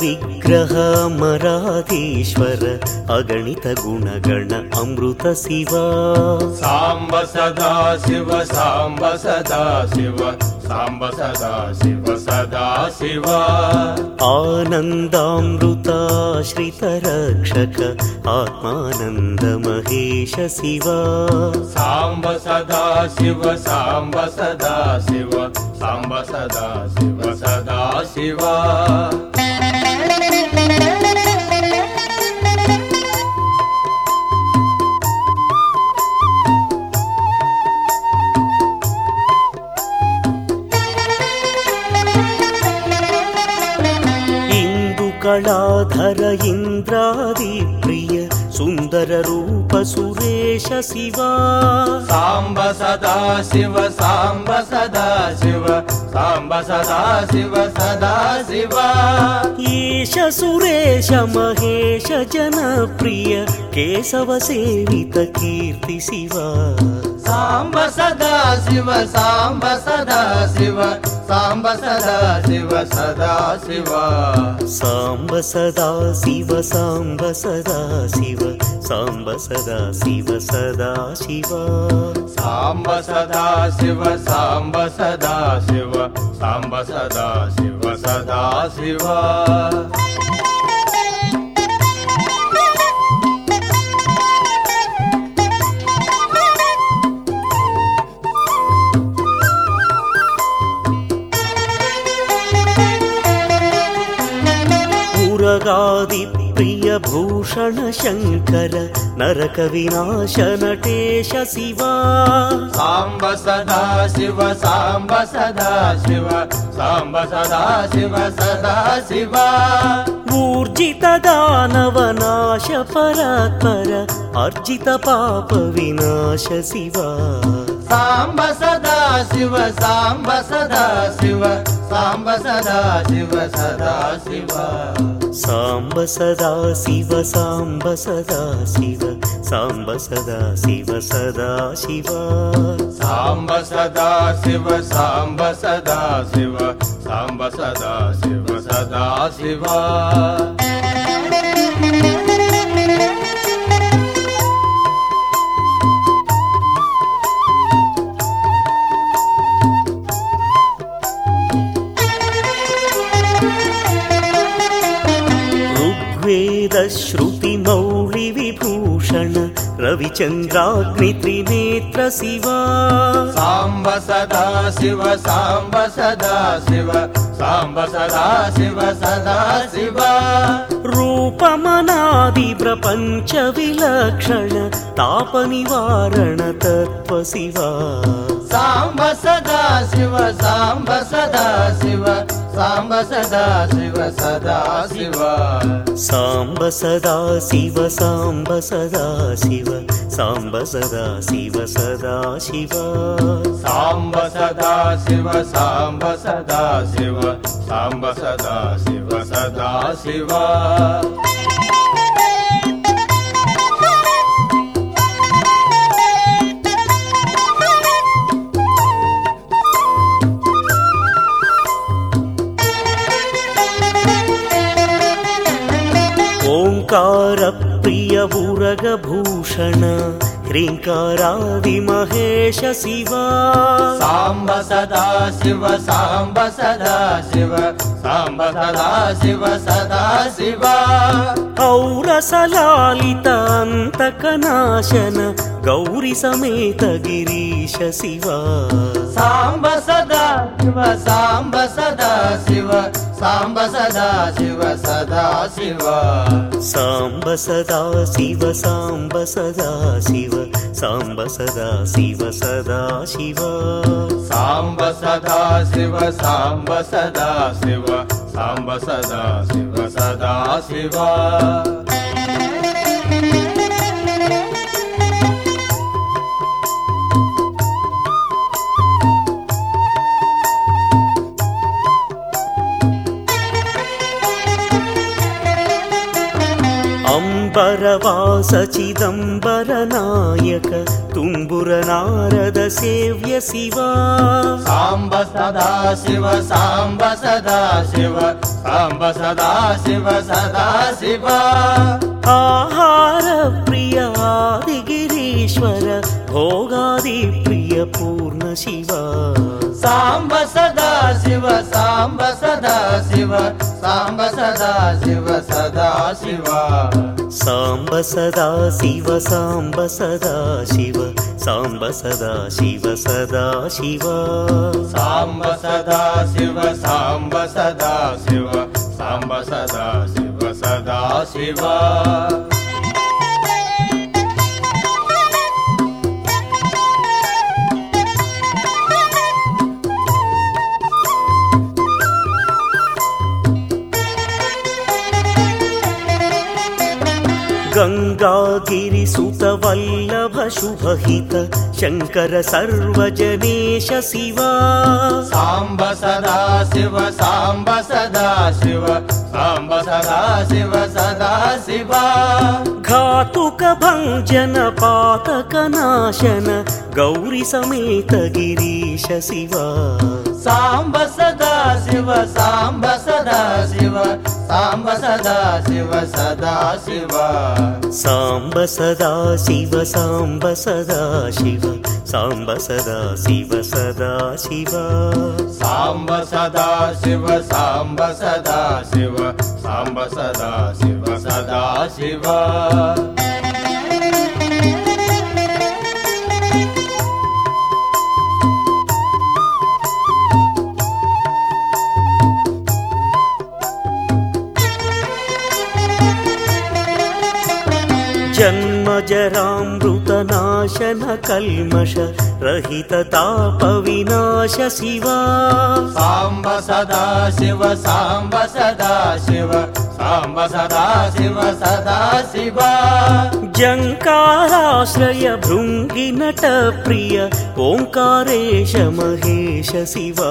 अद्भुत विग्रह मराधीश्वर अगणित गुणगण अमृत शिवा। साम्ब सदा शिव साम्ब सदा शिव साम्ब सदा शिव सदा शिव। आनन्दामृताश्रितरक्षक आत्मानन्द महेश शिवा। साम्ब सदा शिव साम्ब सदा शिव साम्ब सदा शिव सदा शिव इन्दुकलाधर इन्द्रादिप्रिय सुन्दररूप सुरेश शिवा। साम्ब सदा शिव साम्ब सदा शिव साम्ब सदा शिव सदा शिव। ईश सुरेश महेश जनप्रिय केशव सेवित कीर्ति शिवा। साम्ब सदा शिव साम्ब सदा शिव साम्ब सदा शिव सदा शिव। साम्ब सदा शिव साम्ब सदा शिव साम्ब सदा शिव सदा शिवा। साम्ब सदा शिव साम्ब सदा शिव साम्ब सदा शिव सदा शिव पुरगादिप्रिय भूषण शङ्कर नरक विनाश नटेश शिवा साम्ब सदा शिव साम्ब सदा शिव साम्ब सदा शिव। सदा शिव ऊर्जित दानवनाश परात्पर अर्जित पाप विनाश शिवा साम्ब सदा शिव साम्ब सदा शिव साम्ब सदा शिव सदा शिव साम्ब सदा शिव साम्ब सदा शिव साम्ब सदा शिव सदा शिवा। साम्ब सदा शिव साम्ब सदा शिव साम्ब सदा शिव सदा शिव रविचन्द्राग्नित्रिनेत्र शिवा। साम्ब सदा शिव साम्ब सदा शिव साम्ब सदा शिव सदा शिव। रूपमनादिप्रपञ्च विलक्षण तापनिवारण तत्त्व शिवा। साम्ब सदा शिव साम्ब सदा शिव साम्ब सदा शिव सदा शिव। साम्ब सदा शिव साम्ब सदा शिव साम्ब सदा शिव सदा शिवा। साम्ब सदा शिव साम्ब सदा शिव साम्ब सदा शिव सदा शिव ओङ्कारप्रियवुरगभूषण ह्रीङ्कारादिमहेश शिवा साम्ब सदा शिव साम्ब सदा शिव साम्ब सदा शिव सदा शिव औरसलालितान्तकनाशन गौरि समेत गिरीश शिवा साम्ब सदा शिव साम्ब सदा शिव साम्ब सदा शिव सदा शिव। साम्ब सदा शिव साम्ब सदा शिव। साम्ब सदा शिव सदा शिवा। साम्ब सदा शिव साम्ब सदा शिव। साम्ब सदा शिव सदा शिव वरवास चिदम्बरनायक तुम्बुरनारद सेव्य शिवा साम्ब सदा शिव साम्ब सदा शिव साम्ब सदा शिव सदा शिव आहार प्रियादिगिरीश्वर भोगादिप्रिय पूर्ण शिवा साम्ब सदा शिव साम्ब सदा शिव साम्ब सदा शिव सदा शिव साम्ब सदा शिव साम्ब सदा शिव साम्ब सदा शिव सदा शिव साम्ब सदा शिव साम्ब सदा शिव साम्ब सदा शिव सदा शिव गङ्गागिरिसुतवल्लभ शुभहित शङ्कर सर्वजनेश शिवा। साम्ब सदा शिव साम्ब सदा शिव साम्ब सदा शिव सदा शिव घातुकभञ्जन पातकनाशन गौरि समेत गिरीश शिवा साम्ब सदा शिव साम्ब सदा शिव साम्ब सदा शिव सदा शिव साम्ब सदा शिव साम्ब सदा शिव साम्ब सदा शिव सदा शिव साम्ब सदा शिव साम्ब सदा शिव साम्ब सदा शिव सदा शिव जन्मजरामृतनाशन कल्मष रहित तापविनाश शिवा। साम्ब सदा शिव साम्ब सदा शिव साम्ब सदा शिव सदा शिव। जङ्काराश्रय भृङ्गिनट प्रिय ओङ्कारेश महेश शिवा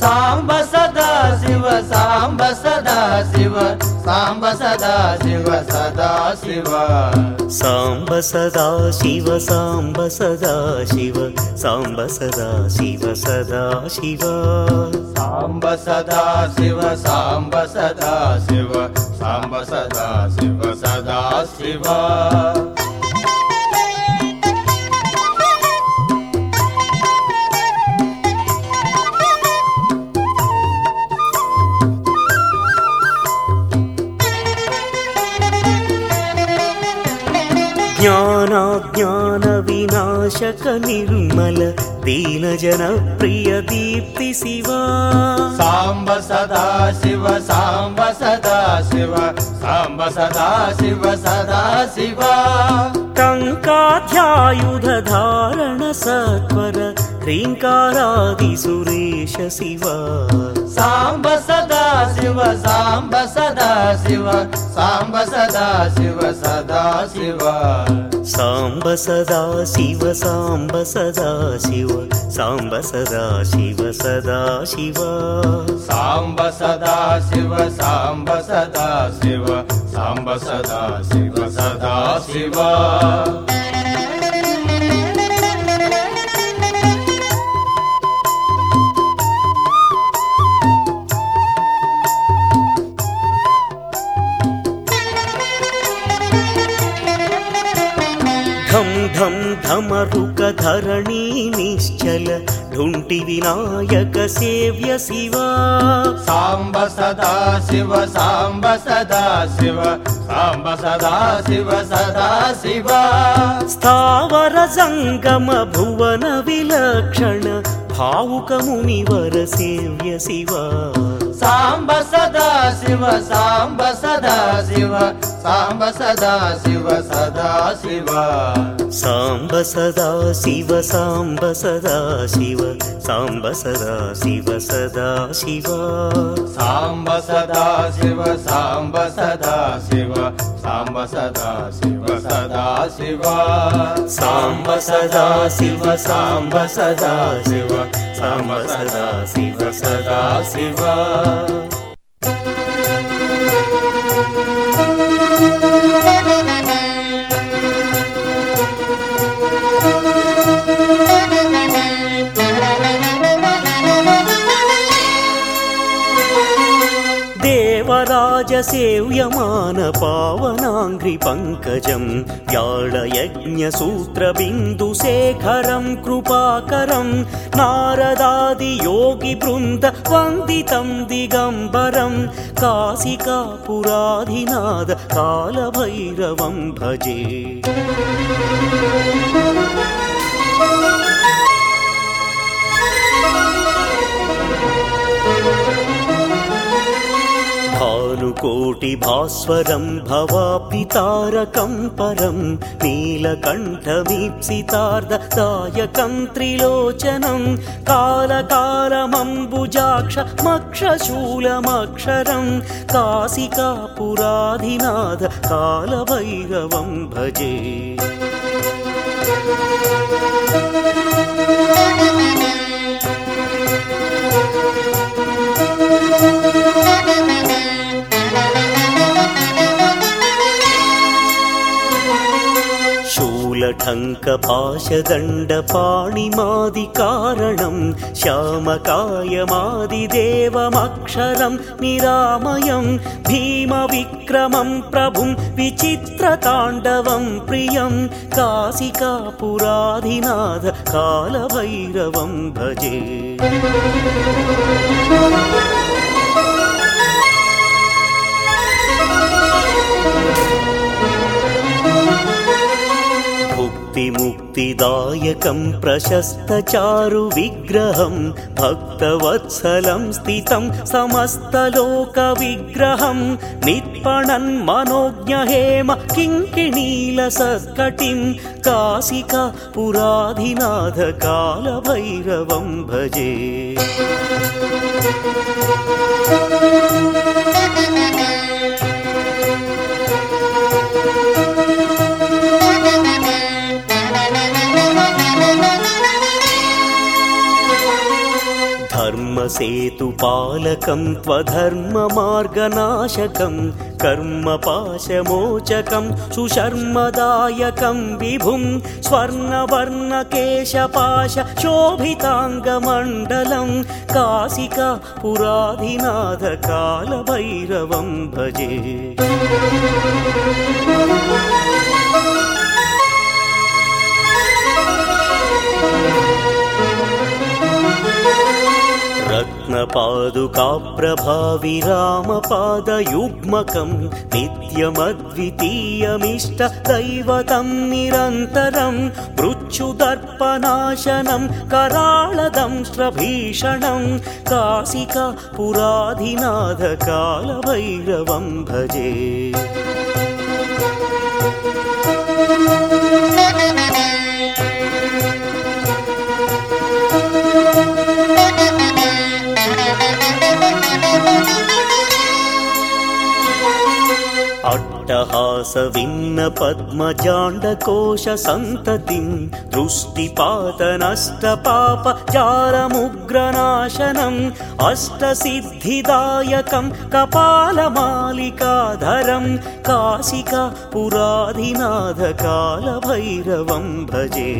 साम्ब सदा शिव साम्ब सदा शिव साम्ब सदा शिव सदा शिव। साम्ब सदा शिव साम्ब सदा शिव साम्ब सदा शिव सदा शिव। साम्ब सदा शिव साम्ब सदा शिव साम्ब सदा शिव सदा शिव ज्ञानाज्ञानविनाशक निर्मल दीनजनप्रिय दीप्ति शिवा साम्ब सदा शिव साम्ब सदा शिव साम्ब सदा शिव सदा शिव। टङ्काध्यायुधधारण सत्वर ह्रीङ्कारादिसुरेश शिवा। साम्ब सदा शिव साम्ब सदा शिव साम्ब सदा शिव सदा शिव। साम्ब सदा शिव साम्ब सदा शिव साम्ब सदा शिव सदा शिव। साम्ब सदा शिव साम्ब सदा शिव साम्ब सदा शिव सदा शिव धम धम धमरुक धरणी निश्चल ढुण्टि विनायक सेव्य शिवा। साम्ब सदा शिव साम्ब सदा शिव साम्ब सदा शिव सदा शिव। स्थावर सङ्गम भुवन विलक्षण भावुक मुनिवर सेव्य शिवा। साम्ब सदा शिव साम्ब सदा शिव साम्ब सदा शिव सदा शिव साम्ब सदा शिव साम्ब सदा शिव साम्ब सदा शिव सदा शिव साम्ब सदा शिव साम्ब सदा शिव साम्ब सदा शिव सदा शिव साम्ब सदा शिव साम्ब सदा शिव साम्ब सदा शिव सदा शिव देवराजसेव्यमानपावनाङ्घ्रिपङ्कजं व्याळयज्ञसूत्रबिन्दुशेखरं कृपाकरं नारदादियोगिवृन्द वन्दितं दिगम्बरं काशिकापुराधिनाद कालभैरवं भजे भानुकोटिभास्वरं भवापितारकं परं नीलकण्ठमीप्सितार्धदायकं त्रिलोचनं कालकालमम्बुजाक्षमक्षशूलमक्षरं काशिकापुराधिनाथ कालभैरवं भजे शूलठङ्कपाशदण्डपाणिमादिकारणं श्यामकायमादिदेवमक्षरं निरामयं भीमविक्रमं प्रभुं विचित्रताण्डवं प्रियं काशिकापुराधिनाथ कालभैरवं भजे भुक्तिमुक्तिदायकं प्रशस्तचारुविग्रहं भक्तवत्सलं स्थितं समस्तलोकविग्रहं नित्पणन् मनोज्ञहेम किङ्किणीलसत्कटिं काशिका पुराधिनाथ कालभैरवं भजे धर्मसेतुपालकं त्वधर्ममार्गनाशकं कर्मपाशमोचकं सुशर्मदायकं विभुं स्वर्णवर्णकेशपाश शोभिताङ्गमण्डलं काशिका पुराधिनाथ कालभैरवं भजे रत्नपादुकाप्रभाविरामपादयुग्मकं नित्यमद्वितीयमिष्टदैवतं निरन्तरं मृच्छुदर्पनाशनं कराळदंष्ट्रभीषणं काशिका पुराधिनाथ कालभैरवं भजे अट्टहासविन्नपद्मजाण्डकोशसन्ततिं दृष्टिपातनष्टपापचारमुग्रनाशनम् अष्टसिद्धिदायकं कपालमालिकाधरं काशिका पुराधिनाथ कालभैरवं भजे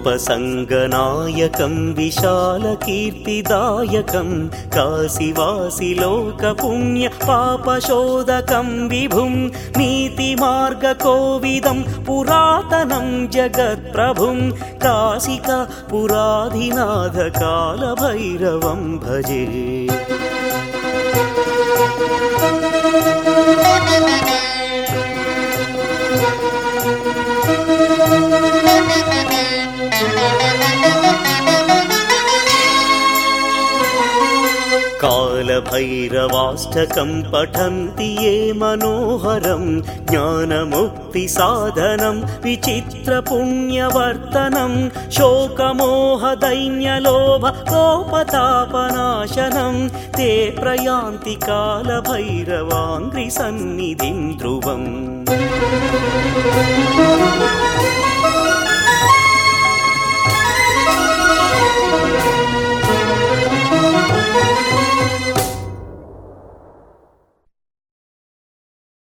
रूपसङ्गनायकं विशालकीर्तिदायकं काशिवासिलोकपुण्यपापशोधकं विभुं नीतिमार्गकोविदं पुरातनं जगत्प्रभुं काशिका पुराधिनाथ कालभैरवं भजे कालभैरवाष्टकं पठन्ति ये मनोहरं ज्ञानमुक्तिसाधनं विचित्रपुण्यवर्तनं शोकमोहदैन्यलोभकोपतापनाशनं ते प्रयान्ति कालभैरवाङ् सन्निधिं ध्रुवम्।